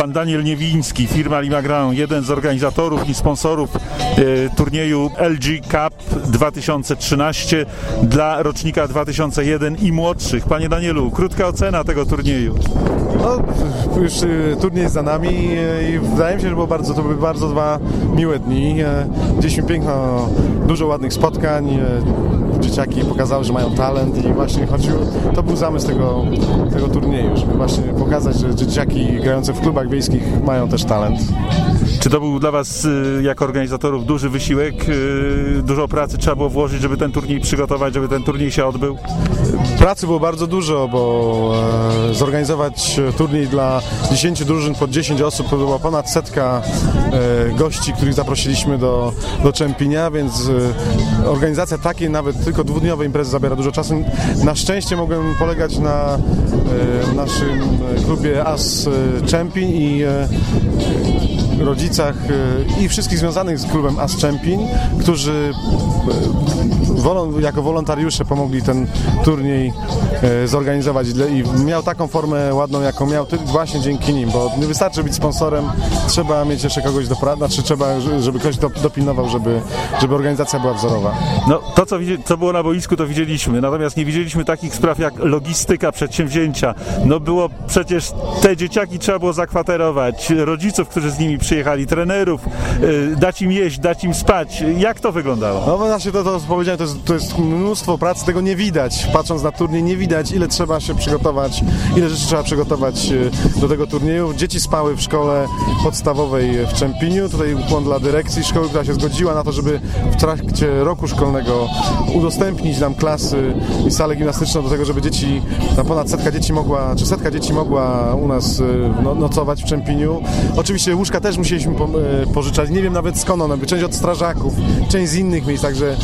Pan Daniel Niewiński, firma Lima Grand, jeden z organizatorów i sponsorów e, turnieju LG Cup 2013 dla rocznika 2001 i młodszych. Panie Danielu, krótka ocena tego turnieju. No, już y, turniej jest za nami i wydaje mi się, że było bardzo, to były bardzo dwa miłe dni. Y, Gdzieśmy piękno, dużo ładnych spotkań. y, Dzieciaki pokazały, że mają talent i właśnie chodziło, to był zamysł tego, tego turnieju, żeby właśnie pokazać, że dzieciaki grające w klubach wiejskich mają też talent. Czy to był dla Was y, jako organizatorów duży wysiłek? y, Dużo pracy trzeba było włożyć, żeby ten turniej przygotować, żeby ten turniej się odbył? Pracy było bardzo dużo, bo e, zorganizować turniej dla 10 drużyn pod 10 osób była ponad setka e, gości, których zaprosiliśmy do, do Czempinia, więc e, organizacja takiej nawet tylko dwudniowej imprezy zabiera dużo czasu. Na szczęście mogłem polegać na e, naszym klubie AS Czempin i rodzicach e, i wszystkich związanych z klubem AS Czempin, którzy wolą, jako wolontariusze pomogli ten turniej e, zorganizować i, miał taką formę ładną, jaką miał właśnie dzięki nim, bo nie wystarczy być sponsorem, trzeba mieć jeszcze kogoś do pracy, znaczy trzeba, że- żeby ktoś dop- dopilnował, żeby, żeby organizacja była wzorowa. No, to, co, co było na boisku, to widzieliśmy. Natomiast nie widzieliśmy takich spraw jak logistyka przedsięwzięcia. No było przecież te dzieciaki trzeba było zakwaterować, rodziców, którzy z nimi przyjechali, trenerów, y, dać im jeść, dać im spać. Jak to wyglądało? No właśnie to, to powiedziałem, to jest, to jest mnóstwo pracy, tego nie widać. Patrząc na turniej nie widać, ile trzeba się przygotować, ile rzeczy trzeba przygotować e, do tego turnieju. Dzieci spały w szkole podstawowej w Czempiniu. Tutaj ukłon dla dyrekcji szkoły, która się zgodziła na to, żeby w trakcie roku szkolnego udostępnić nam klasy i salę gimnastyczną do tego, żeby dzieci, na ponad setka dzieci mogła, czy setka dzieci mogła u nas e, no, nocować w Czempiniu. Oczywiście łóżka też musieliśmy e, pożyczać. Nie wiem nawet skąd one były. Część od strażaków, część z innych miejsc, także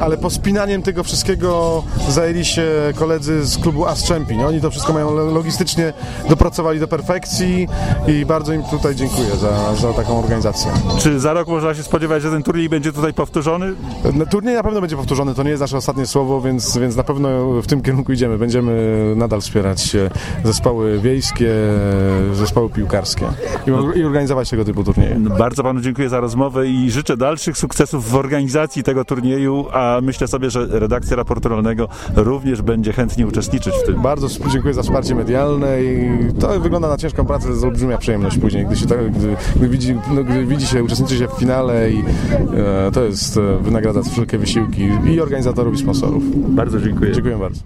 ale pospinaniem tego wszystkiego zajęli się koledzy z klubu As. Oni to wszystko mają lo- logistycznie dopracowali do perfekcji i bardzo im tutaj dziękuję za, za taką organizację. Czy za rok można się spodziewać, że ten turniej będzie tutaj powtórzony? No, Turniej na pewno będzie powtórzony, to nie jest nasze ostatnie słowo, więc, więc na pewno w tym kierunku idziemy. Będziemy nadal wspierać e, zespoły wiejskie, e, zespoły piłkarskie i, or- i organizować tego typu turnieje. Bardzo panu dziękuję za rozmowę i życzę dalszych sukcesów w organizacji tego turnieju, a myślę sobie, że redakcja raportu rolnego również będzie chętnie uczestniczyć w tym. Bardzo dziękuję za wsparcie medialne i to wygląda na ciężką pracę, to jest olbrzymia przyjemność później, gdy się, tak, gdy, gdy, widzi, no, gdy widzi się, uczestniczy się w finale i e, to jest e, wynagradza wszelkie wysiłki i organizatorów i sponsorów. Bardzo dziękuję. Dziękuję bardzo.